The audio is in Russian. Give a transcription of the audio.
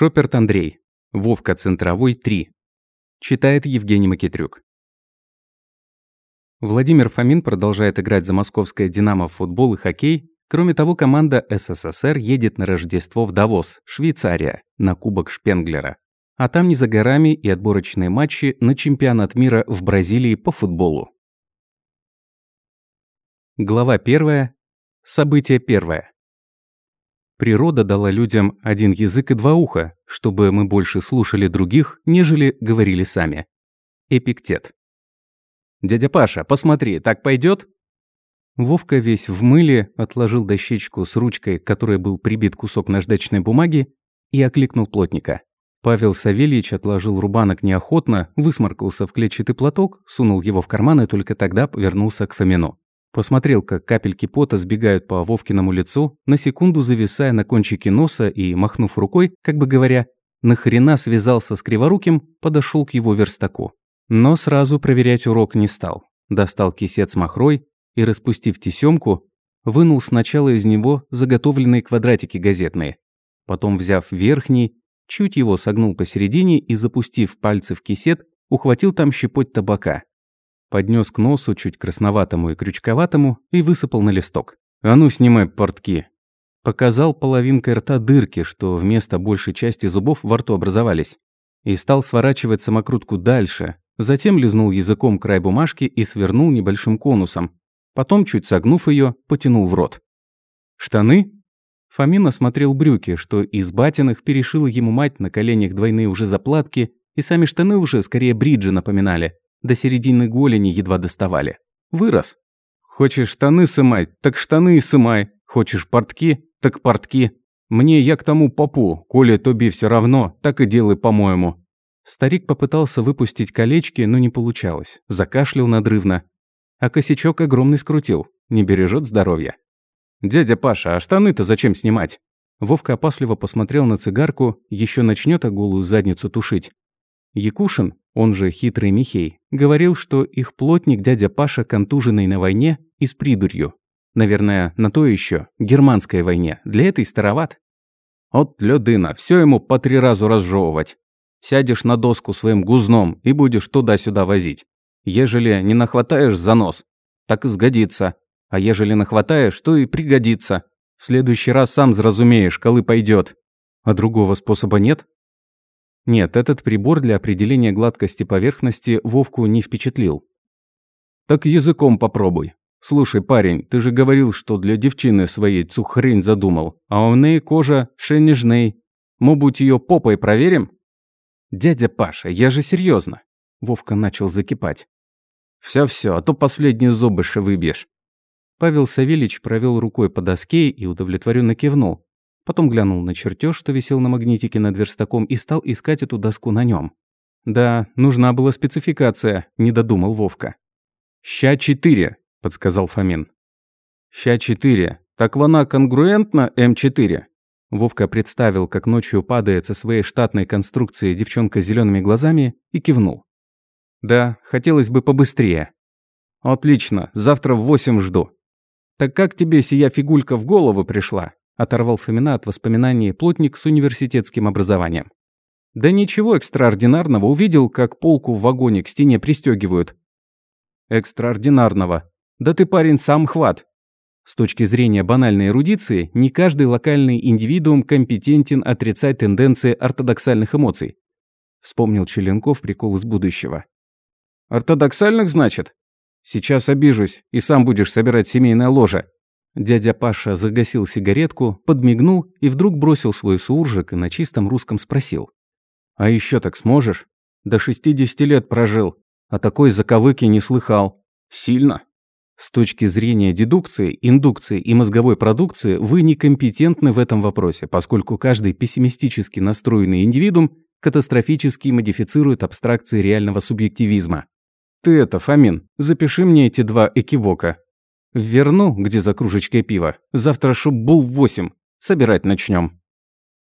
Шоперт Андрей. Вовка Центровой 3. Читает Евгений Макитрюк. Владимир Фомин продолжает играть за московское «Динамо» в футбол и хоккей. Кроме того, команда СССР едет на Рождество в Давос, Швейцария, на Кубок Шпенглера. А там не за горами и отборочные матчи на чемпионат мира в Бразилии по футболу. Глава 1. Событие первое. Природа дала людям один язык и два уха, чтобы мы больше слушали других, нежели говорили сами. Эпиктет. «Дядя Паша, посмотри, так пойдет? Вовка весь в мыле отложил дощечку с ручкой, к которой был прибит кусок наждачной бумаги, и окликнул плотника. Павел Савельич отложил рубанок неохотно, высморкался в клетчатый платок, сунул его в карман и только тогда повернулся к Фомину. Посмотрел, как капельки пота сбегают по Вовкиному лицу, на секунду зависая на кончике носа и, махнув рукой, как бы говоря, «нахрена связался с Криворуким», подошел к его верстаку. Но сразу проверять урок не стал. Достал кисет с махрой и, распустив тесемку, вынул сначала из него заготовленные квадратики газетные. Потом, взяв верхний, чуть его согнул посередине и, запустив пальцы в кисет, ухватил там щепоть табака поднес к носу, чуть красноватому и крючковатому, и высыпал на листок. «А ну, снимай портки!» Показал половинкой рта дырки, что вместо большей части зубов во рту образовались. И стал сворачивать самокрутку дальше. Затем лизнул языком край бумажки и свернул небольшим конусом. Потом, чуть согнув ее, потянул в рот. «Штаны?» Фомин осмотрел брюки, что из батиных перешила ему мать на коленях двойные уже заплатки, и сами штаны уже скорее бриджи напоминали. До середины голени едва доставали. Вырос. Хочешь штаны сымать, так штаны и сымай. Хочешь портки, так портки. Мне я к тому попу, коли тоби все равно, так и делай по-моему. Старик попытался выпустить колечки, но не получалось. Закашлял надрывно. А косячок огромный скрутил. Не бережет здоровья. «Дядя Паша, а штаны-то зачем снимать?» Вовка опасливо посмотрел на цигарку, еще начнет а голую задницу тушить. Якушин, он же хитрый Михей, говорил, что их плотник дядя Паша контуженный на войне и с придурью. Наверное, на то еще германской войне. Для этой староват. От лёдына, все ему по три разу разжевывать. Сядешь на доску своим гузном и будешь туда-сюда возить. Ежели не нахватаешь за нос, так и сгодится. А ежели нахватаешь, то и пригодится. В следующий раз сам зразумеешь, колы пойдет. А другого способа нет? Нет, этот прибор для определения гладкости поверхности Вовку не впечатлил. «Так языком попробуй. Слушай, парень, ты же говорил, что для девчины своей цухрень задумал, а у ней кожа шенежней. Мобуть ее попой проверим?» «Дядя Паша, я же серьезно. Вовка начал закипать. «Всё-всё, а то последние зубы выбьешь». Павел Савельич провел рукой по доске и удовлетворенно кивнул. Потом глянул на чертеж, что висел на магнитике над верстаком, и стал искать эту доску на нем. Да, нужна была спецификация, не додумал Вовка. «Ща-4», — подсказал Фомин. «Ща-4. Так она конгруентна М4?» Вовка представил, как ночью падает со своей штатной конструкции девчонка с зелеными глазами и кивнул. «Да, хотелось бы побыстрее». «Отлично, завтра в восемь жду». «Так как тебе сия фигулька в голову пришла?» Оторвал Фомина от воспоминаний плотник с университетским образованием. Да ничего экстраординарного, увидел, как полку в вагоне к стене пристегивают. Экстраординарного. Да ты, парень, сам хват. С точки зрения банальной эрудиции, не каждый локальный индивидуум компетентен отрицать тенденции ортодоксальных эмоций. Вспомнил Челенков прикол из будущего. «Ортодоксальных, значит? Сейчас обижусь, и сам будешь собирать семейное ложе. Дядя Паша загасил сигаретку, подмигнул и вдруг бросил свой суржик и на чистом русском спросил. «А еще так сможешь? До 60 лет прожил, а такой заковыки не слыхал. Сильно?» С точки зрения дедукции, индукции и мозговой продукции вы некомпетентны в этом вопросе, поскольку каждый пессимистически настроенный индивидуум катастрофически модифицирует абстракции реального субъективизма. Ты это, Фомин, запиши мне эти два экивока. Верну, где за кружечкой пива. Завтра шуб был в восемь. Собирать начнем.